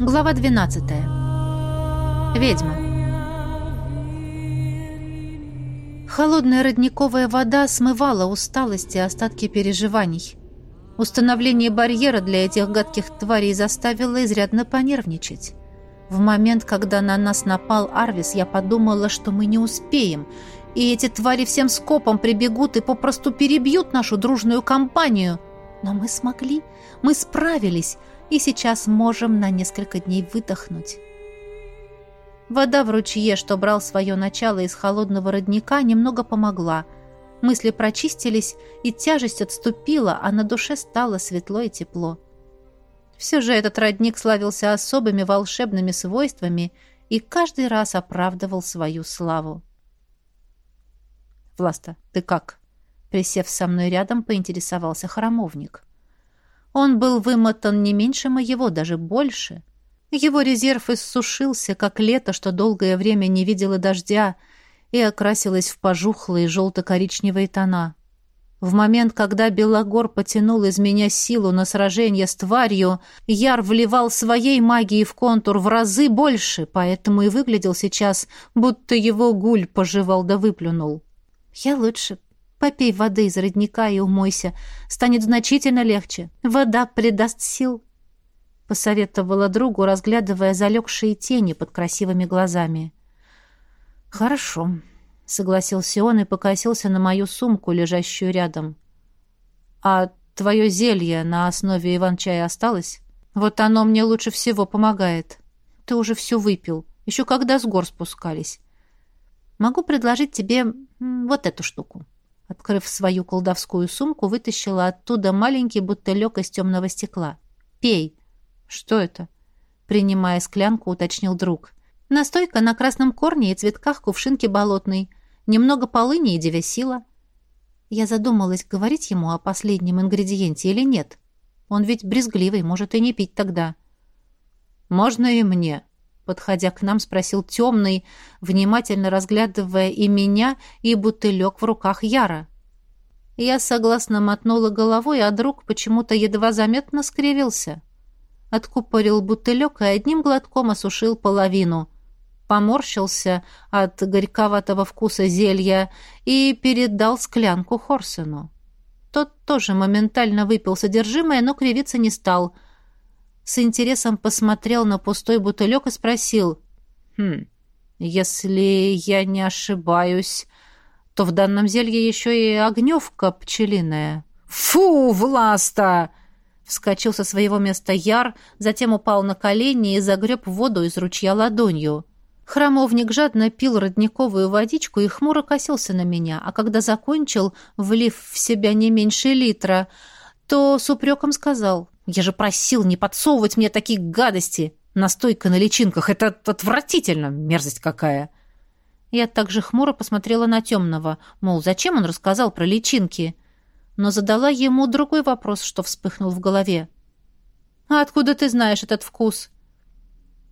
Глава 12. Ведьма. Холодная родниковая вода смывала усталость и остатки переживаний. Установление барьера для этих гадких тварей заставило изрядно понервничать. В момент, когда на нас напал Арвис, я подумала, что мы не успеем, и эти твари всем скопом прибегут и попросту перебьют нашу дружную компанию. Но мы смогли, мы справились, и сейчас можем на несколько дней выдохнуть. Вода в ручье, что брал свое начало из холодного родника, немного помогла. Мысли прочистились, и тяжесть отступила, а на душе стало светло и тепло. Все же этот родник славился особыми волшебными свойствами и каждый раз оправдывал свою славу. «Власта, ты как?» Присев со мной рядом, поинтересовался храмовник. Он был вымотан не меньше моего, даже больше. Его резерв иссушился, как лето, что долгое время не видело дождя, и окрасилось в пожухлые желто-коричневые тона. В момент, когда Белогор потянул из меня силу на сражение с тварью, Яр вливал своей магией в контур в разы больше, поэтому и выглядел сейчас, будто его гуль пожевал да выплюнул. «Я лучше Попей воды из родника и умойся. Станет значительно легче. Вода придаст сил. Посоветовала другу, разглядывая залегшие тени под красивыми глазами. Хорошо, согласился он и покосился на мою сумку, лежащую рядом. А твое зелье на основе иван-чая осталось? Вот оно мне лучше всего помогает. Ты уже все выпил, еще когда с гор спускались. Могу предложить тебе вот эту штуку. Открыв свою колдовскую сумку, вытащила оттуда маленький бутылек из темного стекла. «Пей!» «Что это?» Принимая склянку, уточнил друг. «Настойка на красном корне и цветках кувшинки болотной. Немного полыни и девясила». Я задумалась, говорить ему о последнем ингредиенте или нет. Он ведь брезгливый, может и не пить тогда. «Можно и мне?» Подходя к нам, спросил темный, внимательно разглядывая и меня, и бутылек в руках Яра. Я согласно мотнула головой, а друг почему-то едва заметно скривился. Откупорил бутылек и одним глотком осушил половину. Поморщился от горьковатого вкуса зелья и передал склянку Хорсену. Тот тоже моментально выпил содержимое, но кривиться не стал — с интересом посмотрел на пустой бутылек и спросил. «Хм, если я не ошибаюсь, то в данном зелье еще и огневка пчелиная». «Фу, Власта!» Вскочил со своего места Яр, затем упал на колени и загреб воду из ручья ладонью. Храмовник жадно пил родниковую водичку и хмуро косился на меня, а когда закончил, влив в себя не меньше литра, то с упреком сказал я же просил не подсовывать мне такие гадости. Настойка на личинках — это отвратительно, мерзость какая. Я также хмуро посмотрела на темного, мол, зачем он рассказал про личинки? Но задала ему другой вопрос, что вспыхнул в голове. «А откуда ты знаешь этот вкус?»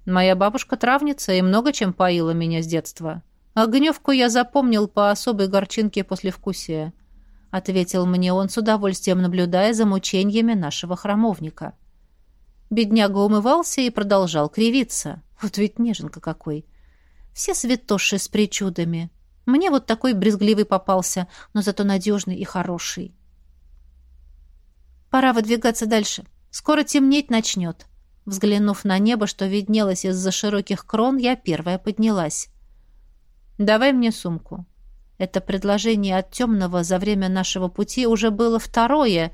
«Моя бабушка травница и много чем поила меня с детства. Огневку я запомнил по особой горчинке послевкусия ответил мне он с удовольствием, наблюдая за мучениями нашего храмовника. Бедняга умывался и продолжал кривиться. Вот ведь неженка какой. Все святоши с причудами. Мне вот такой брезгливый попался, но зато надежный и хороший. Пора выдвигаться дальше. Скоро темнеть начнет. Взглянув на небо, что виднелось из-за широких крон, я первая поднялась. «Давай мне сумку», это предложение от темного за время нашего пути уже было второе,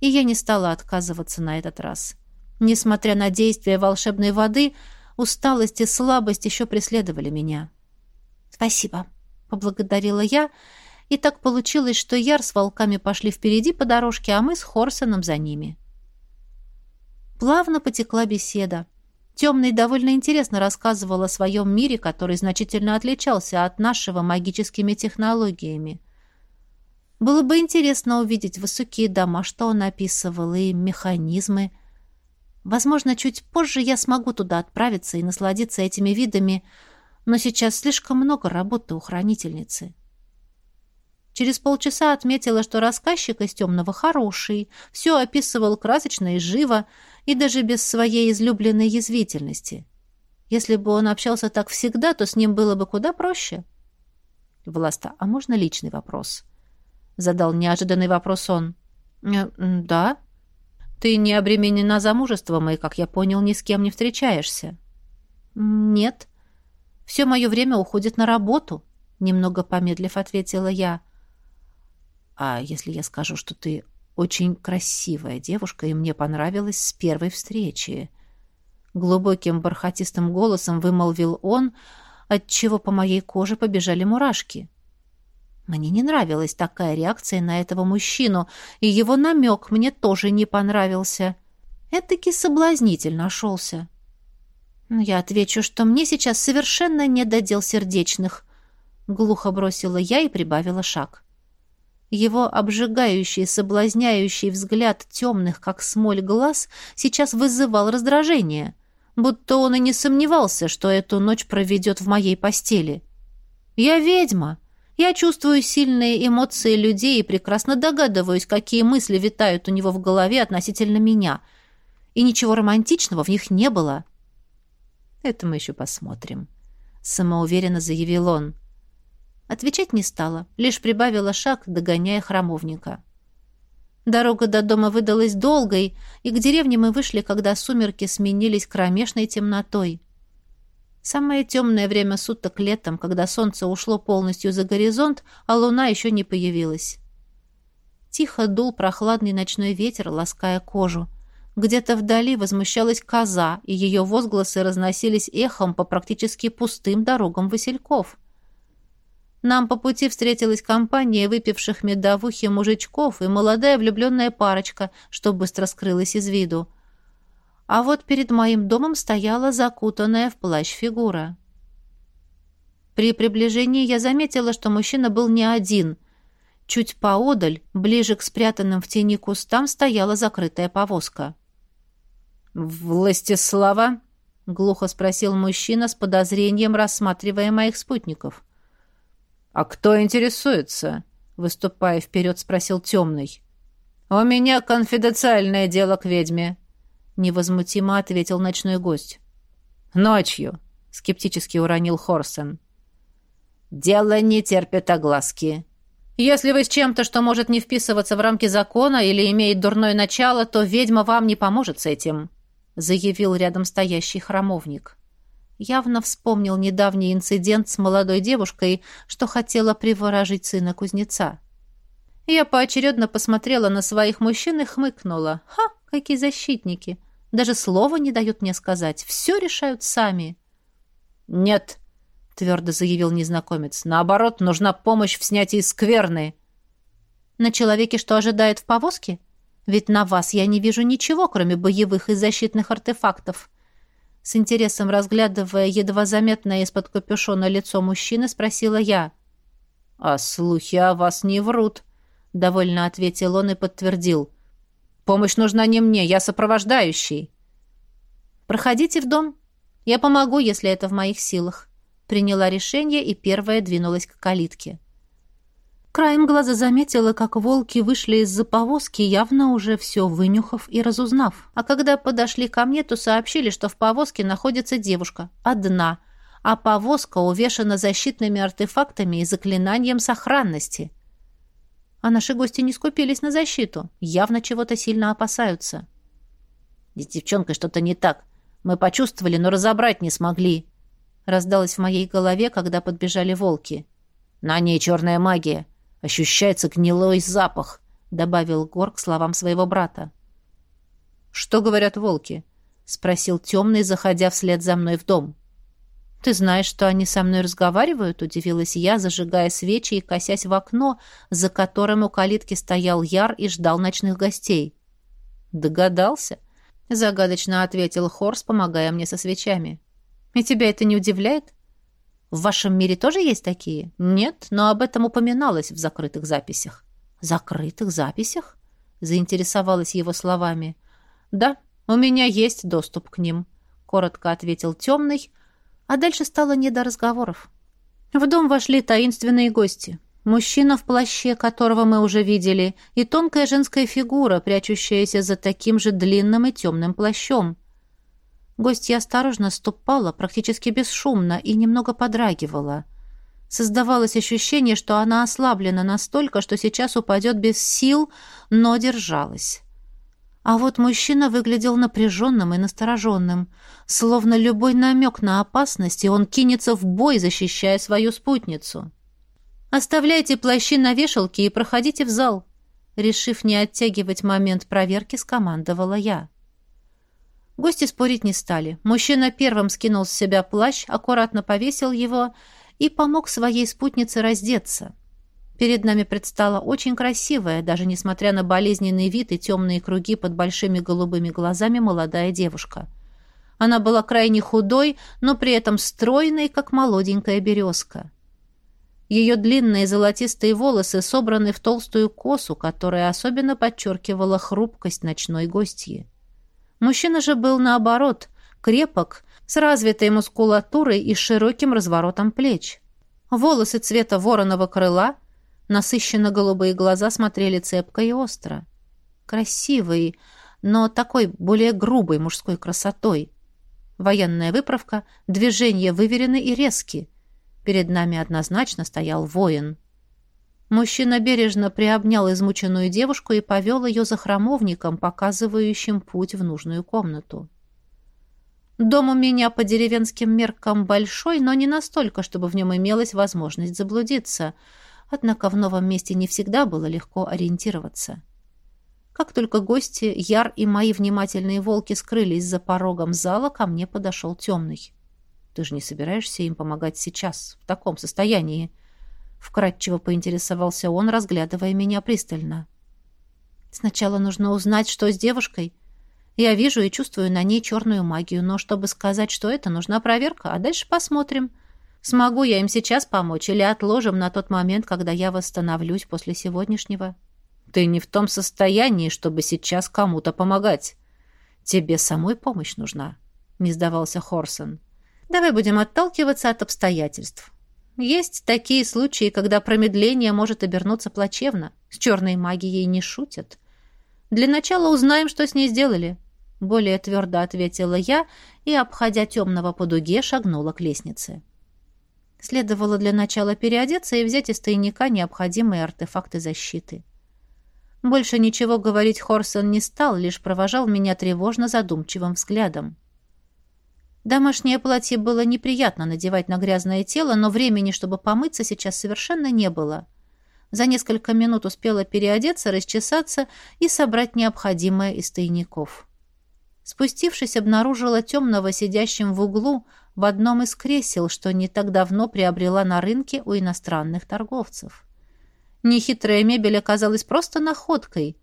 и я не стала отказываться на этот раз. Несмотря на действие волшебной воды, усталость и слабость еще преследовали меня. «Спасибо», — поблагодарила я, и так получилось, что Яр с волками пошли впереди по дорожке, а мы с Хорсоном за ними. Плавно потекла беседа. Темный довольно интересно рассказывал о своем мире, который значительно отличался от нашего магическими технологиями. Было бы интересно увидеть высокие дома, что он описывал, и механизмы. Возможно, чуть позже я смогу туда отправиться и насладиться этими видами, но сейчас слишком много работы у хранительницы. Через полчаса отметила, что рассказчик из темного хороший, все описывал красочно и живо, и даже без своей излюбленной язвительности. Если бы он общался так всегда, то с ним было бы куда проще. «Власта, а можно личный вопрос?» Задал неожиданный вопрос он. «Э, «Да». «Ты не обременена замужеством и, как я понял, ни с кем не встречаешься?» «Нет. Все мое время уходит на работу», — немного помедлив ответила я. А если я скажу, что ты очень красивая девушка, и мне понравилась с первой встречи?» Глубоким бархатистым голосом вымолвил он, отчего по моей коже побежали мурашки. Мне не нравилась такая реакция на этого мужчину, и его намек мне тоже не понравился. Этакий соблазнитель нашелся. Но я отвечу, что мне сейчас совершенно не додел сердечных. Глухо бросила я и прибавила шаг. Его обжигающий, соблазняющий взгляд темных, как смоль, глаз сейчас вызывал раздражение, будто он и не сомневался, что эту ночь проведет в моей постели. «Я ведьма!» Я чувствую сильные эмоции людей и прекрасно догадываюсь, какие мысли витают у него в голове относительно меня. И ничего романтичного в них не было. Это мы еще посмотрим, самоуверенно заявил он. Отвечать не стала, лишь прибавила шаг, догоняя храмовника. Дорога до дома выдалась долгой, и к деревне мы вышли, когда сумерки сменились кромешной темнотой. Самое темное время суток летом, когда солнце ушло полностью за горизонт, а луна еще не появилась. Тихо дул прохладный ночной ветер, лаская кожу. Где-то вдали возмущалась коза, и ее возгласы разносились эхом по практически пустым дорогам Васильков. Нам по пути встретилась компания выпивших медовухи мужичков и молодая влюбленная парочка, что быстро скрылась из виду. А вот перед моим домом стояла закутанная в плащ фигура. При приближении я заметила, что мужчина был не один. Чуть поодаль, ближе к спрятанным в тени кустам, стояла закрытая повозка. «Властислава?» — глухо спросил мужчина с подозрением, рассматривая моих спутников. «А кто интересуется?» — выступая вперед, спросил темный. «У меня конфиденциальное дело к ведьме», — невозмутимо ответил ночной гость. «Ночью», — скептически уронил Хорсен. «Дело не терпит огласки», если вы с чем-то, что может не вписываться в рамки закона или имеет дурное начало, то ведьма вам не поможет с этим», — заявил рядом стоящий храмовник явно вспомнил недавний инцидент с молодой девушкой, что хотела приворожить сына кузнеца. Я поочередно посмотрела на своих мужчин и хмыкнула. «Ха, какие защитники! Даже слова не дают мне сказать. Все решают сами». «Нет», — твердо заявил незнакомец. «Наоборот, нужна помощь в снятии скверны». «На человеке что ожидает в повозке? Ведь на вас я не вижу ничего, кроме боевых и защитных артефактов». С интересом разглядывая едва заметное из-под капюшона лицо мужчины, спросила я. «А слухи о вас не врут», — довольно ответил он и подтвердил. «Помощь нужна не мне, я сопровождающий». «Проходите в дом. Я помогу, если это в моих силах». Приняла решение и первая двинулась к калитке. Краем глаза заметила, как волки вышли из-за повозки, явно уже все вынюхав и разузнав. А когда подошли ко мне, то сообщили, что в повозке находится девушка. Одна. А повозка увешана защитными артефактами и заклинанием сохранности. А наши гости не скупились на защиту. Явно чего-то сильно опасаются. «С девчонкой что-то не так. Мы почувствовали, но разобрать не смогли», — раздалось в моей голове, когда подбежали волки. «На ней черная магия. Ощущается гнилой запах», — добавил Гор к словам своего брата. «Что говорят волки?» — спросил темный, заходя вслед за мной в дом. «Ты знаешь, что они со мной разговаривают?» — удивилась я, зажигая свечи и косясь в окно, за которым у калитки стоял Яр и ждал ночных гостей. «Догадался?» — загадочно ответил Хорс, помогая мне со свечами. «И тебя это не удивляет?» В вашем мире тоже есть такие? Нет, но об этом упоминалось в закрытых записях. Закрытых записях? Заинтересовалась его словами. Да, у меня есть доступ к ним, коротко ответил темный, а дальше стало не до разговоров. В дом вошли таинственные гости. Мужчина в плаще, которого мы уже видели, и тонкая женская фигура, прячущаяся за таким же длинным и темным плащом. Гостья осторожно ступала, практически бесшумно, и немного подрагивала. Создавалось ощущение, что она ослаблена настолько, что сейчас упадет без сил, но держалась. А вот мужчина выглядел напряженным и настороженным, словно любой намек на опасность, и он кинется в бой, защищая свою спутницу. «Оставляйте плащи на вешалке и проходите в зал», решив не оттягивать момент проверки, скомандовала я. Гости спорить не стали. Мужчина первым скинул с себя плащ, аккуратно повесил его и помог своей спутнице раздеться. Перед нами предстала очень красивая, даже несмотря на болезненный вид и темные круги под большими голубыми глазами, молодая девушка. Она была крайне худой, но при этом стройной, как молоденькая березка. Ее длинные золотистые волосы собраны в толстую косу, которая особенно подчеркивала хрупкость ночной гостьи. Мужчина же был, наоборот, крепок, с развитой мускулатурой и широким разворотом плеч. Волосы цвета вороного крыла, насыщенно голубые глаза смотрели цепко и остро. Красивый, но такой более грубой мужской красотой. Военная выправка, движения выверены и резкие. Перед нами однозначно стоял воин. Мужчина бережно приобнял измученную девушку и повел ее за храмовником, показывающим путь в нужную комнату. Дом у меня по деревенским меркам большой, но не настолько, чтобы в нем имелась возможность заблудиться. Однако в новом месте не всегда было легко ориентироваться. Как только гости, Яр и мои внимательные волки скрылись за порогом зала, ко мне подошел темный. Ты же не собираешься им помогать сейчас, в таком состоянии?» Вкратчиво поинтересовался он, разглядывая меня пристально. «Сначала нужно узнать, что с девушкой. Я вижу и чувствую на ней черную магию, но чтобы сказать, что это, нужна проверка, а дальше посмотрим. Смогу я им сейчас помочь или отложим на тот момент, когда я восстановлюсь после сегодняшнего?» «Ты не в том состоянии, чтобы сейчас кому-то помогать. Тебе самой помощь нужна», — не сдавался Хорсон. Давай будем отталкиваться от обстоятельств. Есть такие случаи, когда промедление может обернуться плачевно. С черной магией не шутят. Для начала узнаем, что с ней сделали. Более твердо ответила я и, обходя темного по дуге, шагнула к лестнице. Следовало для начала переодеться и взять из тайника необходимые артефакты защиты. Больше ничего говорить Хорсон не стал, лишь провожал меня тревожно задумчивым взглядом. Домашнее платье было неприятно надевать на грязное тело, но времени, чтобы помыться, сейчас совершенно не было. За несколько минут успела переодеться, расчесаться и собрать необходимое из тайников. Спустившись, обнаружила темного сидящим в углу в одном из кресел, что не так давно приобрела на рынке у иностранных торговцев. Нехитрая мебель оказалась просто находкой.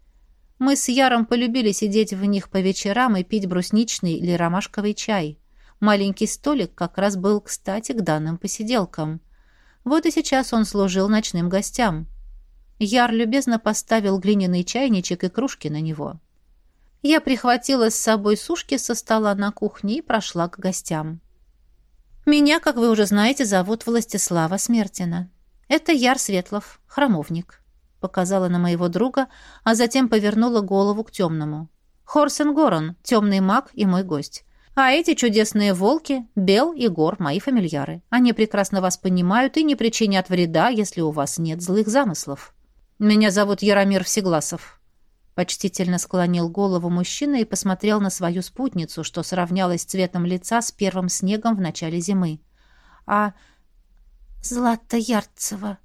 Мы с Яром полюбили сидеть в них по вечерам и пить брусничный или ромашковый чай. Маленький столик как раз был кстати к данным посиделкам. Вот и сейчас он служил ночным гостям. Яр любезно поставил глиняный чайничек и кружки на него. Я прихватила с собой сушки со стола на кухне и прошла к гостям. Меня, как вы уже знаете, зовут Властислава Смертина. Это Яр Светлов, храмовник. Показала на моего друга, а затем повернула голову к темному. Хорсен Горон, темный маг и мой гость. А эти чудесные волки — Бел и Гор, мои фамильяры. Они прекрасно вас понимают и не причинят вреда, если у вас нет злых замыслов. Меня зовут Яромир Всегласов». Почтительно склонил голову мужчина и посмотрел на свою спутницу, что сравнялось цветом лица с первым снегом в начале зимы. «А Злата Ярцева?»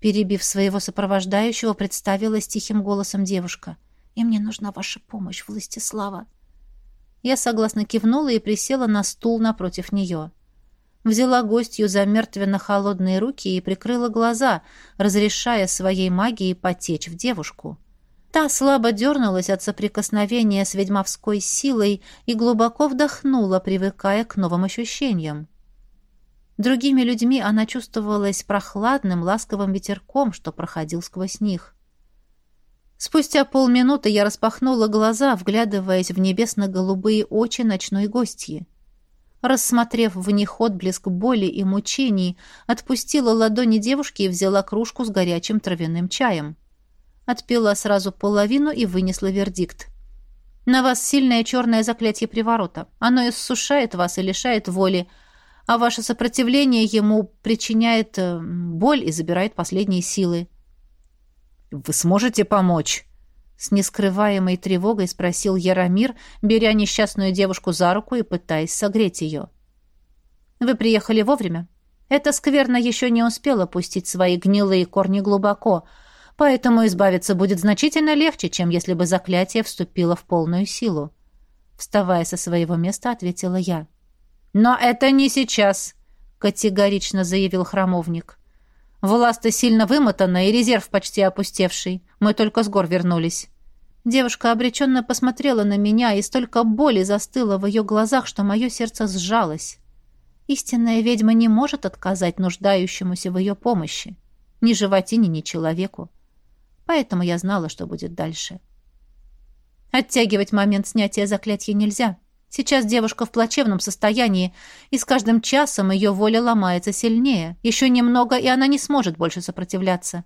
Перебив своего сопровождающего, представилась тихим голосом девушка. «И мне нужна ваша помощь, Властислава». Я согласно кивнула и присела на стул напротив нее. Взяла гостью за мертвенно-холодные руки и прикрыла глаза, разрешая своей магии потечь в девушку. Та слабо дернулась от соприкосновения с ведьмовской силой и глубоко вдохнула, привыкая к новым ощущениям. Другими людьми она чувствовалась прохладным, ласковым ветерком, что проходил сквозь них. Спустя полминуты я распахнула глаза, вглядываясь в небесно-голубые очи ночной гостьи. рассмотрев в них отблеск боли и мучений, отпустила ладони девушки и взяла кружку с горячим травяным чаем. Отпила сразу половину и вынесла вердикт. «На вас сильное черное заклятие приворота. Оно иссушает вас и лишает воли, а ваше сопротивление ему причиняет э, боль и забирает последние силы». «Вы сможете помочь?» С нескрываемой тревогой спросил Яромир, беря несчастную девушку за руку и пытаясь согреть ее. «Вы приехали вовремя. Эта скверна еще не успела пустить свои гнилые корни глубоко, поэтому избавиться будет значительно легче, чем если бы заклятие вступило в полную силу». Вставая со своего места, ответила я. «Но это не сейчас», — категорично заявил храмовник. Власта сильно вымотана и резерв почти опустевший. Мы только с гор вернулись. Девушка обреченно посмотрела на меня, и столько боли застыло в ее глазах, что мое сердце сжалось. Истинная ведьма не может отказать нуждающемуся в ее помощи. Ни животине, ни человеку. Поэтому я знала, что будет дальше. Оттягивать момент снятия заклятия нельзя. Сейчас девушка в плачевном состоянии, и с каждым часом ее воля ломается сильнее. Еще немного, и она не сможет больше сопротивляться.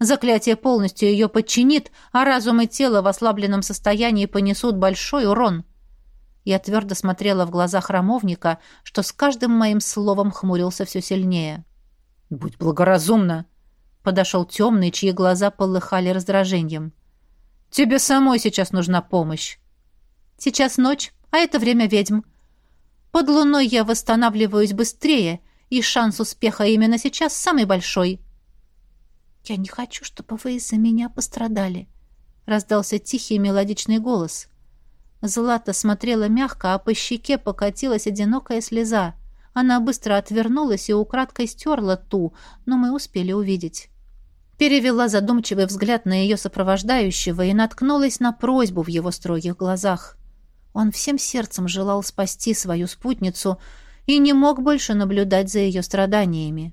Заклятие полностью ее подчинит, а разум и тело в ослабленном состоянии понесут большой урон. Я твердо смотрела в глаза храмовника, что с каждым моим словом хмурился все сильнее. «Будь благоразумна!» — подошел темный, чьи глаза полыхали раздражением. «Тебе самой сейчас нужна помощь». «Сейчас ночь, а это время ведьм. Под луной я восстанавливаюсь быстрее, и шанс успеха именно сейчас самый большой. «Я не хочу, чтобы вы из-за меня пострадали», — раздался тихий мелодичный голос. Злата смотрела мягко, а по щеке покатилась одинокая слеза. Она быстро отвернулась и украдкой стерла ту, но мы успели увидеть. Перевела задумчивый взгляд на ее сопровождающего и наткнулась на просьбу в его строгих глазах. Он всем сердцем желал спасти свою спутницу и не мог больше наблюдать за ее страданиями.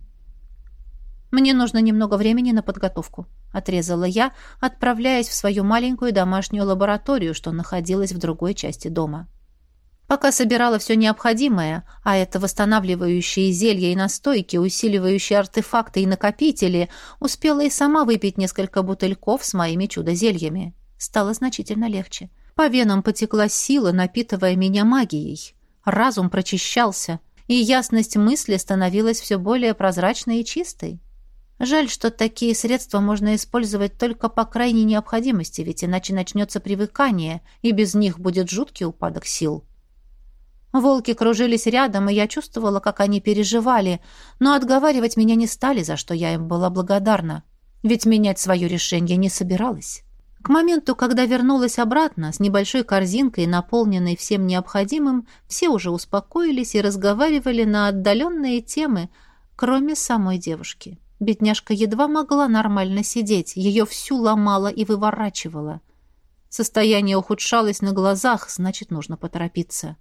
«Мне нужно немного времени на подготовку», — отрезала я, отправляясь в свою маленькую домашнюю лабораторию, что находилась в другой части дома. Пока собирала все необходимое, а это восстанавливающие зелья и настойки, усиливающие артефакты и накопители, успела и сама выпить несколько бутыльков с моими чудо-зельями. Стало значительно легче. По венам потекла сила, напитывая меня магией. Разум прочищался, и ясность мысли становилась все более прозрачной и чистой. Жаль, что такие средства можно использовать только по крайней необходимости, ведь иначе начнется привыкание, и без них будет жуткий упадок сил. Волки кружились рядом, и я чувствовала, как они переживали, но отговаривать меня не стали, за что я им была благодарна, ведь менять свое решение не собиралась. К моменту, когда вернулась обратно с небольшой корзинкой, наполненной всем необходимым, все уже успокоились и разговаривали на отдаленные темы, кроме самой девушки. Бедняжка едва могла нормально сидеть, ее всю ломала и выворачивала. Состояние ухудшалось на глазах, значит, нужно поторопиться.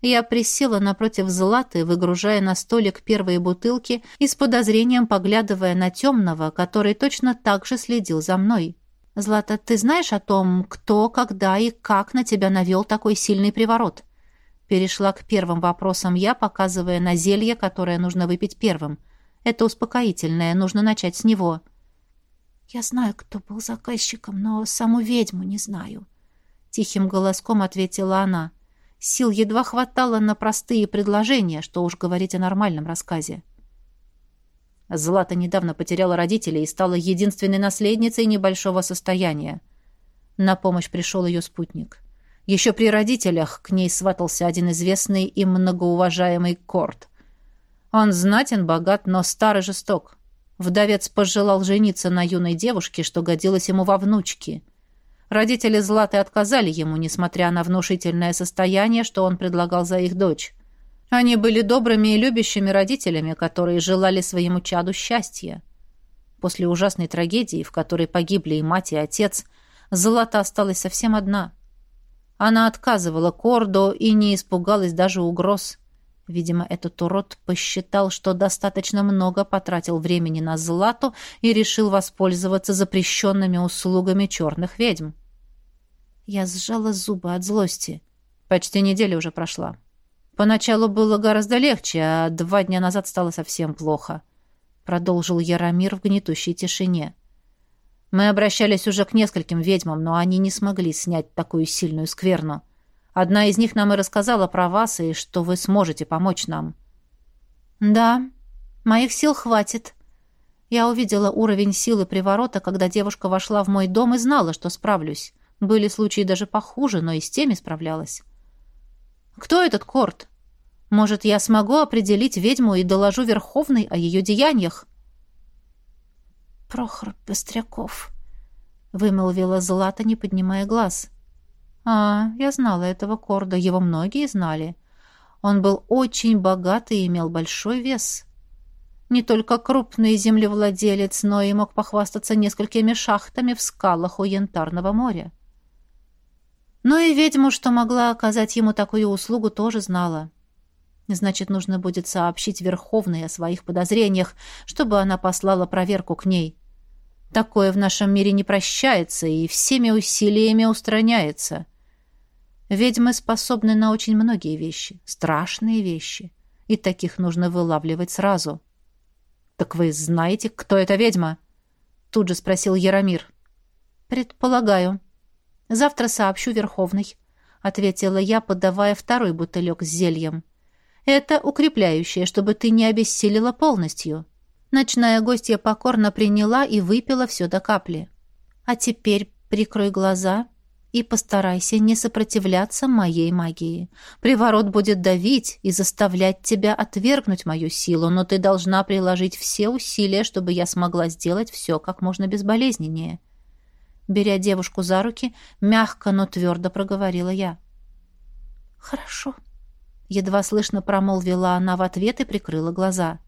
Я присела напротив Златы, выгружая на столик первые бутылки и с подозрением поглядывая на темного, который точно так же следил за мной. «Злата, ты знаешь о том, кто, когда и как на тебя навел такой сильный приворот?» Перешла к первым вопросам я, показывая на зелье, которое нужно выпить первым. Это успокоительное, нужно начать с него. «Я знаю, кто был заказчиком, но саму ведьму не знаю», — тихим голоском ответила она. Сил едва хватало на простые предложения, что уж говорить о нормальном рассказе. Злата недавно потеряла родителей и стала единственной наследницей небольшого состояния. На помощь пришел ее спутник. Еще при родителях к ней сватался один известный и многоуважаемый Корт. Он знатен, богат, но старый жесток. Вдовец пожелал жениться на юной девушке, что годилось ему во внучке. Родители Златы отказали ему, несмотря на внушительное состояние, что он предлагал за их дочь. Они были добрыми и любящими родителями, которые желали своему чаду счастья. После ужасной трагедии, в которой погибли и мать, и отец, Злата осталась совсем одна. Она отказывала Кордо и не испугалась даже угроз. Видимо, этот урод посчитал, что достаточно много потратил времени на Злату и решил воспользоваться запрещенными услугами черных ведьм. Я сжала зубы от злости. Почти неделя уже прошла. Поначалу было гораздо легче, а два дня назад стало совсем плохо. Продолжил Яромир в гнетущей тишине. Мы обращались уже к нескольким ведьмам, но они не смогли снять такую сильную скверну. Одна из них нам и рассказала про вас и что вы сможете помочь нам. Да, моих сил хватит. Я увидела уровень силы приворота, когда девушка вошла в мой дом и знала, что справлюсь. Были случаи даже похуже, но и с теми справлялась. Кто этот Корт? Может, я смогу определить ведьму и доложу Верховной о ее деяниях? Прохор Быстряков, вымолвила Злата, не поднимая глаз. А, я знала этого Корда, его многие знали. Он был очень богат и имел большой вес. Не только крупный землевладелец, но и мог похвастаться несколькими шахтами в скалах у Янтарного моря. Но и ведьму, что могла оказать ему такую услугу, тоже знала. Значит, нужно будет сообщить Верховной о своих подозрениях, чтобы она послала проверку к ней. Такое в нашем мире не прощается и всеми усилиями устраняется. Ведьмы способны на очень многие вещи, страшные вещи, и таких нужно вылавливать сразу. «Так вы знаете, кто эта ведьма?» Тут же спросил Яромир. «Предполагаю», Завтра сообщу Верховной», — ответила я, подавая второй бутылек с зельем. «Это укрепляющее, чтобы ты не обессилила полностью». Ночная гостья покорно приняла и выпила все до капли. «А теперь прикрой глаза и постарайся не сопротивляться моей магии. Приворот будет давить и заставлять тебя отвергнуть мою силу, но ты должна приложить все усилия, чтобы я смогла сделать все как можно безболезненнее». Беря девушку за руки, мягко, но твердо проговорила я. «Хорошо», — едва слышно промолвила она в ответ и прикрыла глаза.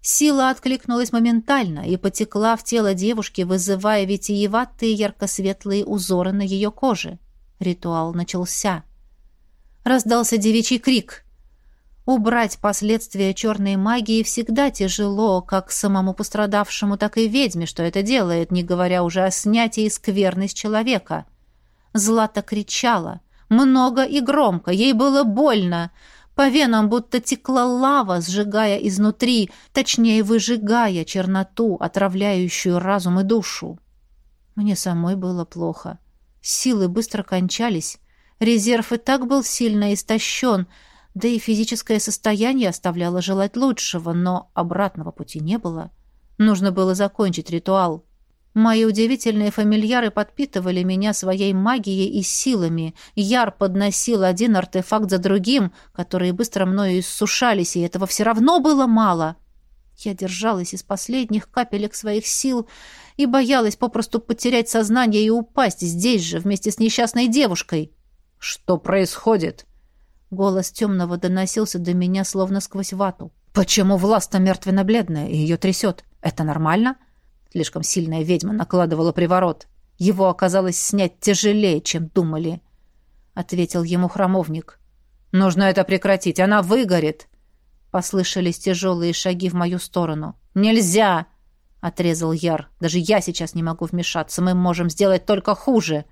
Сила откликнулась моментально и потекла в тело девушки, вызывая витиеватые ярко-светлые узоры на ее коже. Ритуал начался. Раздался девичий крик — Убрать последствия черной магии всегда тяжело, как самому пострадавшему, так и ведьме, что это делает, не говоря уже о снятии скверны с человека. Злата кричала. Много и громко. Ей было больно. По венам будто текла лава, сжигая изнутри, точнее, выжигая черноту, отравляющую разум и душу. Мне самой было плохо. Силы быстро кончались. Резерв и так был сильно истощен — да и физическое состояние оставляло желать лучшего, но обратного пути не было. Нужно было закончить ритуал. Мои удивительные фамильяры подпитывали меня своей магией и силами. Яр подносил один артефакт за другим, которые быстро мною иссушались, и этого все равно было мало. Я держалась из последних капелек своих сил и боялась попросту потерять сознание и упасть здесь же, вместе с несчастной девушкой. «Что происходит?» Голос темного доносился до меня словно сквозь вату. «Почему власта мертвенно-бледная и ее трясет? Это нормально?» Слишком сильная ведьма накладывала приворот. Его оказалось снять тяжелее, чем думали, — ответил ему храмовник. «Нужно это прекратить, она выгорит!» Послышались тяжелые шаги в мою сторону. «Нельзя!» — отрезал Яр. «Даже я сейчас не могу вмешаться. Мы можем сделать только хуже!»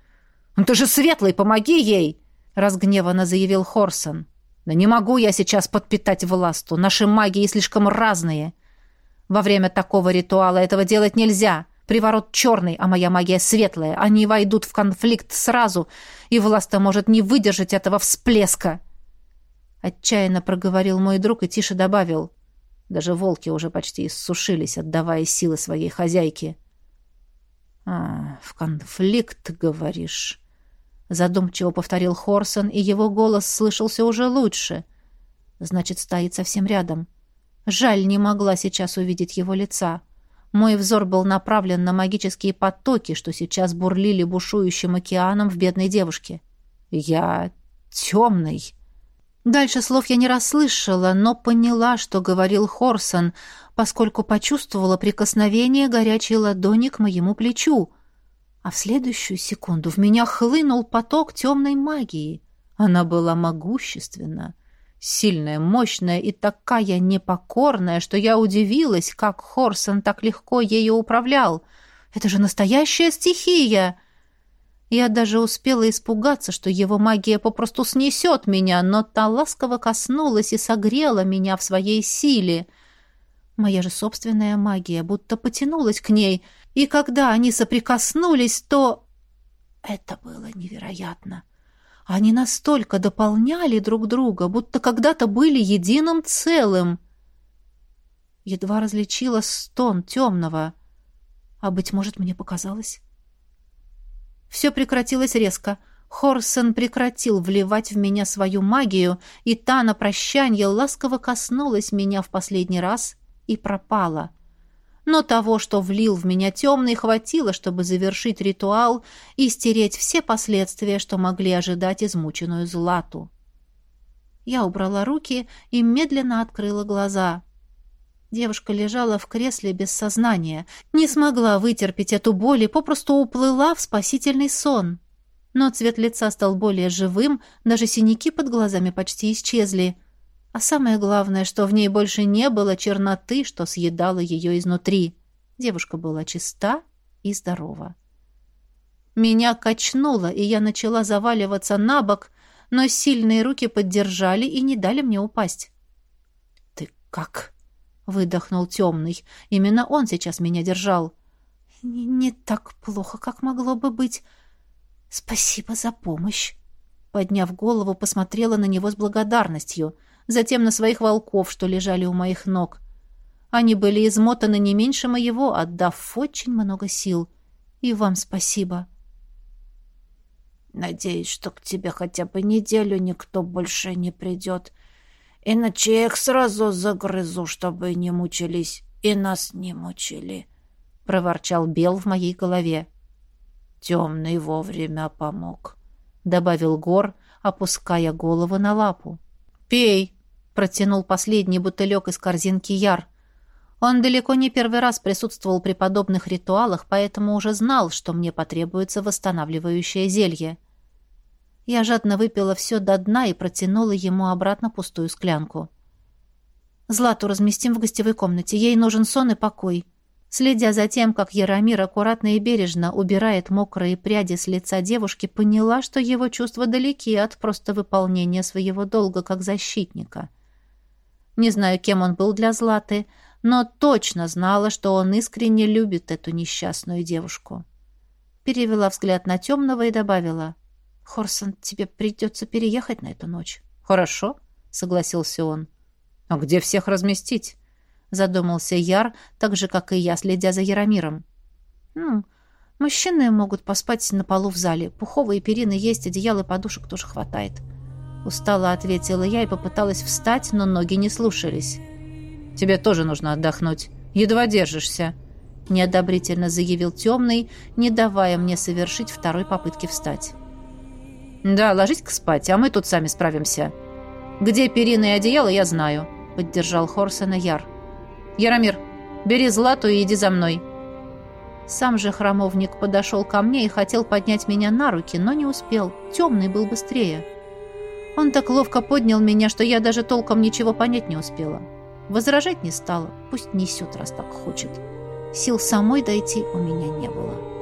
«Ну «Ты же светлый, помоги ей!» разгневанно заявил Хорсон. «Да не могу я сейчас подпитать власту. Наши магии слишком разные. Во время такого ритуала этого делать нельзя. Приворот черный, а моя магия светлая. Они войдут в конфликт сразу, и власта может не выдержать этого всплеска». Отчаянно проговорил мой друг и тише добавил. Даже волки уже почти иссушились, отдавая силы своей хозяйке. «А, в конфликт, говоришь?» Задумчиво повторил Хорсон, и его голос слышался уже лучше. Значит, стоит совсем рядом. Жаль, не могла сейчас увидеть его лица. Мой взор был направлен на магические потоки, что сейчас бурлили бушующим океаном в бедной девушке. «Я темный». Дальше слов я не расслышала, но поняла, что говорил Хорсон, поскольку почувствовала прикосновение горячей ладони к моему плечу — а в следующую секунду в меня хлынул поток темной магии. Она была могущественна, сильная, мощная и такая непокорная, что я удивилась, как Хорсон так легко ею управлял. Это же настоящая стихия! Я даже успела испугаться, что его магия попросту снесет меня, но та ласково коснулась и согрела меня в своей силе. Моя же собственная магия будто потянулась к ней, и когда они соприкоснулись, то... Это было невероятно. Они настолько дополняли друг друга, будто когда-то были единым целым. Едва различила стон темного. А, быть может, мне показалось... Все прекратилось резко. Хорсон прекратил вливать в меня свою магию, и та на прощанье ласково коснулась меня в последний раз и пропала. Но того, что влил в меня темный, хватило, чтобы завершить ритуал и стереть все последствия, что могли ожидать измученную Злату. Я убрала руки и медленно открыла глаза. Девушка лежала в кресле без сознания, не смогла вытерпеть эту боль и попросту уплыла в спасительный сон. Но цвет лица стал более живым, даже синяки под глазами почти исчезли. А самое главное, что в ней больше не было черноты, что съедала ее изнутри. Девушка была чиста и здорова. Меня качнуло, и я начала заваливаться на бок, но сильные руки поддержали и не дали мне упасть. «Ты как?» выдохнул темный. Именно он сейчас меня держал. Не, не так плохо, как могло бы быть. Спасибо за помощь. Подняв голову, посмотрела на него с благодарностью, затем на своих волков, что лежали у моих ног. Они были измотаны не меньше моего, отдав очень много сил. И вам спасибо. Надеюсь, что к тебе хотя бы неделю никто больше не придет. Иначе я их сразу загрызу, чтобы не мучились, и нас не мучили», — проворчал Бел в моей голове. «Темный вовремя помог», — добавил Гор, опуская голову на лапу. «Пей!» — протянул последний бутылек из корзинки Яр. Он далеко не первый раз присутствовал при подобных ритуалах, поэтому уже знал, что мне потребуется восстанавливающее зелье. Я жадно выпила все до дна и протянула ему обратно пустую склянку. «Злату разместим в гостевой комнате. Ей нужен сон и покой». Следя за тем, как Яромир аккуратно и бережно убирает мокрые пряди с лица девушки, поняла, что его чувства далеки от просто выполнения своего долга как защитника. Не знаю, кем он был для Златы, но точно знала, что он искренне любит эту несчастную девушку. Перевела взгляд на темного и добавила — Хорсон, тебе придется переехать на эту ночь. Хорошо, согласился он. А где всех разместить? Задумался Яр, так же, как и я, следя за Яромиром. Ну, мужчины могут поспать на полу в зале. Пуховые перины есть, одеял и подушек тоже хватает. Устало ответила я и попыталась встать, но ноги не слушались. Тебе тоже нужно отдохнуть. Едва держишься. Неодобрительно заявил темный, не давая мне совершить второй попытки встать. «Да, ложись-ка спать, а мы тут сами справимся. Где перина и одеяло, я знаю», — поддержал Хорсона Яр. «Яромир, бери Злату и иди за мной». Сам же храмовник подошел ко мне и хотел поднять меня на руки, но не успел. Темный был быстрее. Он так ловко поднял меня, что я даже толком ничего понять не успела. Возражать не стала. Пусть несет, раз так хочет. Сил самой дойти у меня не было.